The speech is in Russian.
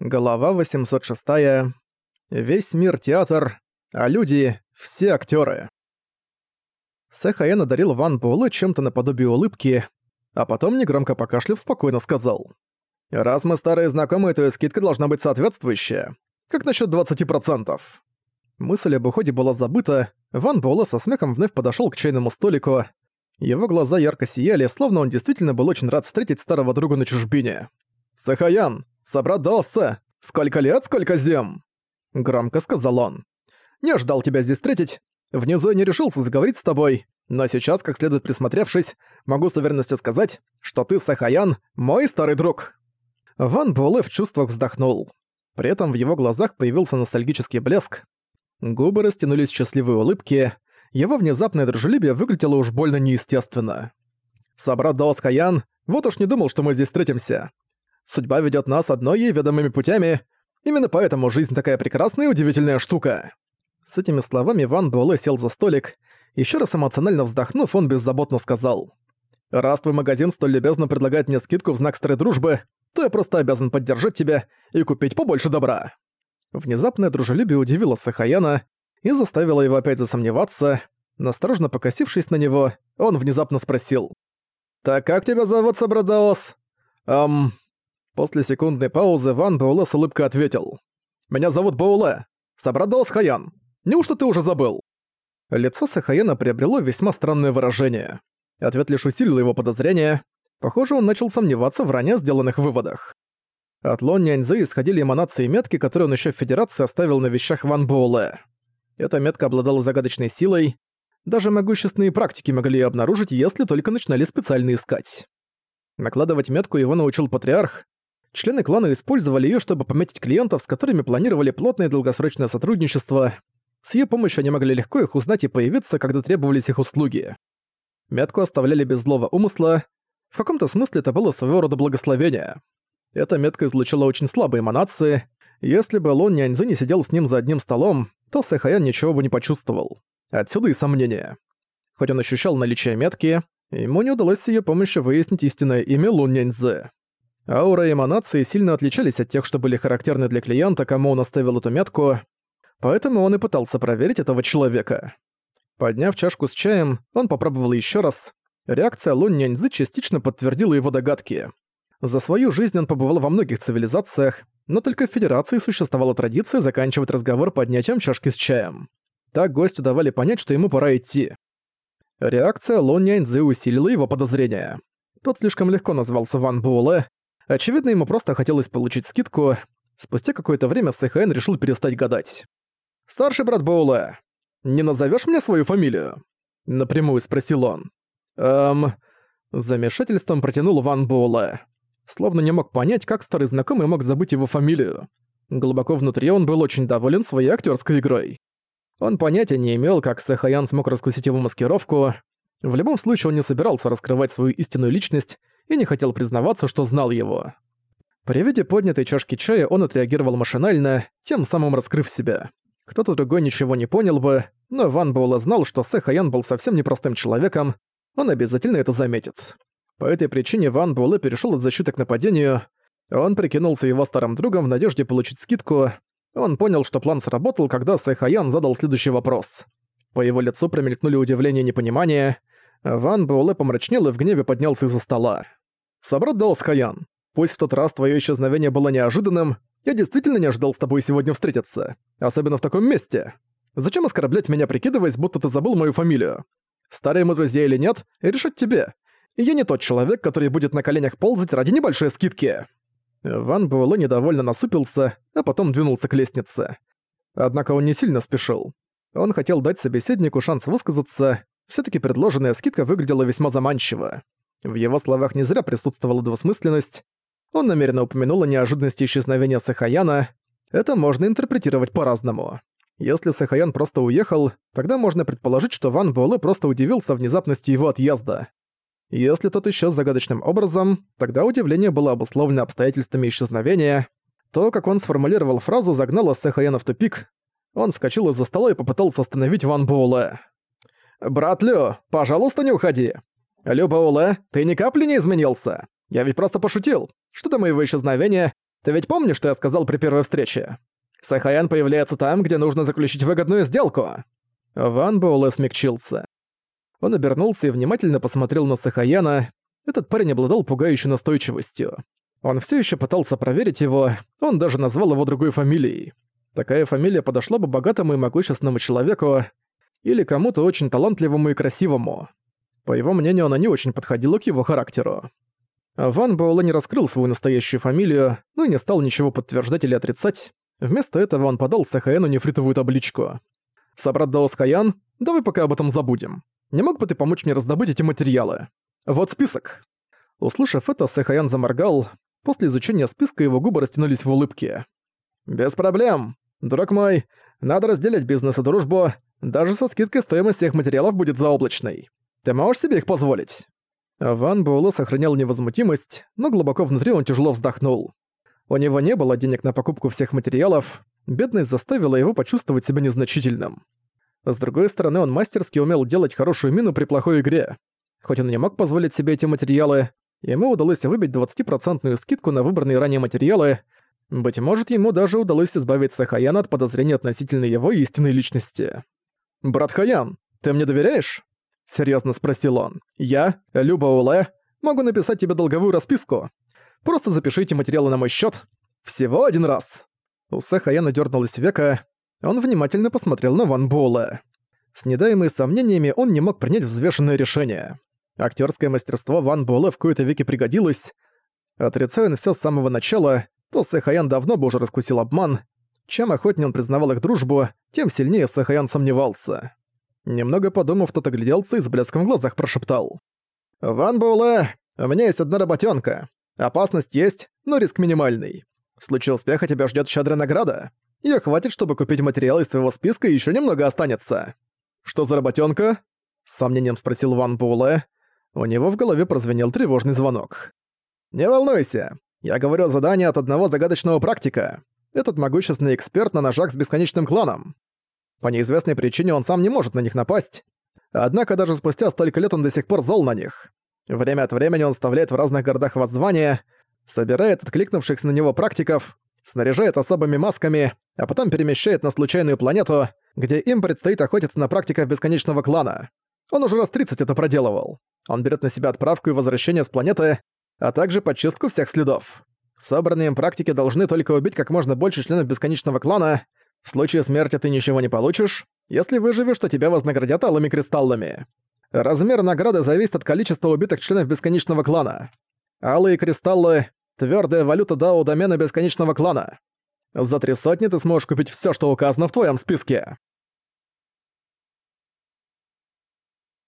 Глава 806. Весь мир театр, а люди — все актеры. Сэхаэн одарил Ван Буэлэ чем-то наподобие улыбки, а потом, негромко покашляв, спокойно сказал. «Раз мы старые знакомые, то и скидка должна быть соответствующая. Как насчет 20%?» Мысль об уходе была забыта, Ван Буэлэ со смехом вновь подошел к чайному столику. Его глаза ярко сияли, словно он действительно был очень рад встретить старого друга на чужбине. «Сэхаян, собрат Даоса! Сколько лет, сколько зем!» Громко сказал он. «Не ждал тебя здесь встретить. Внизу я не решился заговорить с тобой, но сейчас, как следует присмотревшись, могу с уверенностью сказать, что ты, Сахаян, мой старый друг». Ван Буэлэ в чувствах вздохнул. При этом в его глазах появился ностальгический блеск. Губы растянулись в счастливые улыбки. Его внезапное дружелюбие выглядело уж больно неестественно. «Собрат Даос Хаян, вот уж не думал, что мы здесь встретимся. Судьба ведет нас одной ей ведомыми путями. Именно поэтому жизнь такая прекрасная и удивительная штука». С этими словами Ван Буэлэ сел за столик. Еще раз эмоционально вздохнув, он беззаботно сказал. «Раз твой магазин столь любезно предлагает мне скидку в знак старой дружбы, то я просто обязан поддержать тебя и купить побольше добра». Внезапное дружелюбие удивило Сахаяна и заставило его опять засомневаться. Насторожно покосившись на него, он внезапно спросил. «Так как тебя зовут, Сабрадаос?» «Эм, После секундной паузы Ван Боуле с улыбкой ответил. «Меня зовут Боуле. Собрадос Хаян. Неужто ты уже забыл?» Лицо Сахаяна приобрело весьма странное выражение. Ответ лишь усилил его подозрения. Похоже, он начал сомневаться в ранее сделанных выводах. От Лон Няньзы исходили эманации метки, которые он еще в Федерации оставил на вещах Ван Боуле. Эта метка обладала загадочной силой. Даже могущественные практики могли ее обнаружить, если только начинали специально искать. Накладывать метку его научил Патриарх, Члены клана использовали её, чтобы пометить клиентов, с которыми планировали плотное долгосрочное сотрудничество. С её помощью они могли легко их узнать и появиться, когда требовались их услуги. Метку оставляли без злого умысла. В каком-то смысле это было своего рода благословение. Эта метка излучила очень слабые эманации. Если бы Лон Няньзы не сидел с ним за одним столом, то Сэхаян ничего бы не почувствовал. Отсюда и сомнения. Хоть он ощущал наличие метки, ему не удалось с её помощью выяснить истинное имя Лун Няньзы. Аура и эманации сильно отличались от тех, что были характерны для клиента, кому он оставил эту метку, поэтому он и пытался проверить этого человека. Подняв чашку с чаем, он попробовал еще раз. Реакция Лунь Няньзы частично подтвердила его догадки. За свою жизнь он побывал во многих цивилизациях, но только в Федерации существовала традиция заканчивать разговор поднятием чашки с чаем. Так гостю давали понять, что ему пора идти. Реакция Лун Няньзы усилила его подозрения. Тот слишком легко назвался Ван Буэлэ, Очевидно, ему просто хотелось получить скидку. Спустя какое-то время Сэхэн решил перестать гадать. «Старший брат Боула, не назовешь мне свою фамилию?» Напрямую спросил он. «Эм...» Замешательством протянул Ван Боула. Словно не мог понять, как старый знакомый мог забыть его фамилию. Глубоко внутри он был очень доволен своей актерской игрой. Он понятия не имел, как Сэхаян смог раскусить его маскировку. В любом случае он не собирался раскрывать свою истинную личность и не хотел признаваться, что знал его. При виде поднятой чашки чая он отреагировал машинально, тем самым раскрыв себя. Кто-то другой ничего не понял бы, но Ван Буэлэ знал, что Сэ Хаян был совсем непростым человеком, он обязательно это заметит. По этой причине Ван Буэлэ перешел от защиты к нападению. Он прикинулся его старым другом в надежде получить скидку. Он понял, что план сработал, когда Сэ Хаян задал следующий вопрос. По его лицу промелькнули удивление и непонимание. Ван Буэлэ помрачнел и в гневе поднялся из-за стола. «Собрат Даос Хаян, пусть в тот раз твое исчезновение было неожиданным, я действительно не ожидал с тобой сегодня встретиться, особенно в таком месте. Зачем оскорблять меня, прикидываясь, будто ты забыл мою фамилию? Старые мы друзья или нет, решать тебе. Я не тот человек, который будет на коленях ползать ради небольшой скидки». Ван Буэлэ недовольно насупился, а потом двинулся к лестнице. Однако он не сильно спешил. Он хотел дать собеседнику шанс высказаться, все таки предложенная скидка выглядела весьма заманчиво. В его словах не зря присутствовала двусмысленность. Он намеренно упомянул о неожиданности исчезновения Сахаяна. Это можно интерпретировать по-разному. Если Сахаян просто уехал, тогда можно предположить, что Ван Буэлэ просто удивился внезапности его отъезда. Если тот исчез загадочным образом, тогда удивление было обусловлено обстоятельствами исчезновения. То, как он сформулировал фразу, загнало Сахаяна в тупик. Он вскочил из-за стола и попытался остановить Ван Буэлэ. «Брат Лю, пожалуйста, не уходи. Люба Уле, ты ни капли не изменился. Я ведь просто пошутил. Что до моего исчезновения, Ты ведь помнишь, что я сказал при первой встрече? Сахаян появляется там, где нужно заключить выгодную сделку». Ван Боулэ смягчился. Он обернулся и внимательно посмотрел на Сахаяна. Этот парень обладал пугающей настойчивостью. Он все еще пытался проверить его, он даже назвал его другой фамилией. Такая фамилия подошла бы богатому и могущественному человеку или кому-то очень талантливому и красивому. По его мнению, она не очень подходила к его характеру. Ван Буэлэ не раскрыл свою настоящую фамилию, но и не стал ничего подтверждать или отрицать. Вместо этого он подал Сахаяну нефритовую табличку. «Собрат Даос Хаян, давай пока об этом забудем. Не мог бы ты помочь мне раздобыть эти материалы? Вот список». Услышав это, Сахаян заморгал. После изучения списка его губы растянулись в улыбке. «Без проблем. Друг мой, надо разделить бизнес и дружбу. Даже со скидкой стоимость всех материалов будет заоблачной. Ты можешь себе их позволить?» Ван Буэлэ сохранял невозмутимость, но глубоко внутри он тяжело вздохнул. У него не было денег на покупку всех материалов, бедность заставила его почувствовать себя незначительным. С другой стороны, он мастерски умел делать хорошую мину при плохой игре. Хоть он не мог позволить себе эти материалы, ему удалось выбить 20% скидку на выбранные ранее материалы. Быть может, ему даже удалось избавиться Хаяна от подозрения относительно его истинной личности. «Брат Хаян, ты мне доверяешь?» Серьезно спросил он. «Я, Люба Уле, могу написать тебе долговую расписку. Просто запишите материалы на мой счет. Всего один раз». У Сахаяна дернулась века. Он внимательно посмотрел на Ван Буэлэ. С недаемыми сомнениями он не мог принять взвешенное решение. Актерское мастерство Ван Буэлэ в кои-то веки пригодилось. Отрицая он всё с самого начала, то Сэхаян давно бы уже раскусил обман. Чем охотнее он признавал их дружбу, тем сильнее Сэхаян сомневался. Немного подумав, тот огляделся и с блеском в глазах прошептал. «Ван Буэлэ, у меня есть одна работенка. Опасность есть, но риск минимальный. В случае успеха тебя ждет щедрая награда. Ее хватит, чтобы купить материалы из твоего списка и еще немного останется». «Что за работенка? с сомнением спросил Ван Буэлэ. У него в голове прозвенел тревожный звонок. «Не волнуйся. Я говорю о задании от одного загадочного практика. Этот могущественный эксперт на ножах с бесконечным кланом. По неизвестной причине он сам не может на них напасть. Однако даже спустя столько лет он до сих пор зол на них. Время от времени он вставляет в разных городах воззвания, собирает откликнувшихся на него практиков, снаряжает особыми масками, а потом перемещает на случайную планету, где им предстоит охотиться на практиков бесконечного клана. Он уже раз 30 это проделывал. Он берет на себя отправку и возвращение с планеты, а также подчистку всех следов. Собранные им практики должны только убить как можно больше членов бесконечного клана, в случае смерти ты ничего не получишь. Если выживешь, то тебя вознаградят алыми кристаллами. Размер награды зависит от количества убитых членов бесконечного клана. Алые кристаллы — твердая валюта дао домена бесконечного клана. За три сотни ты сможешь купить все, что указано в твоем списке.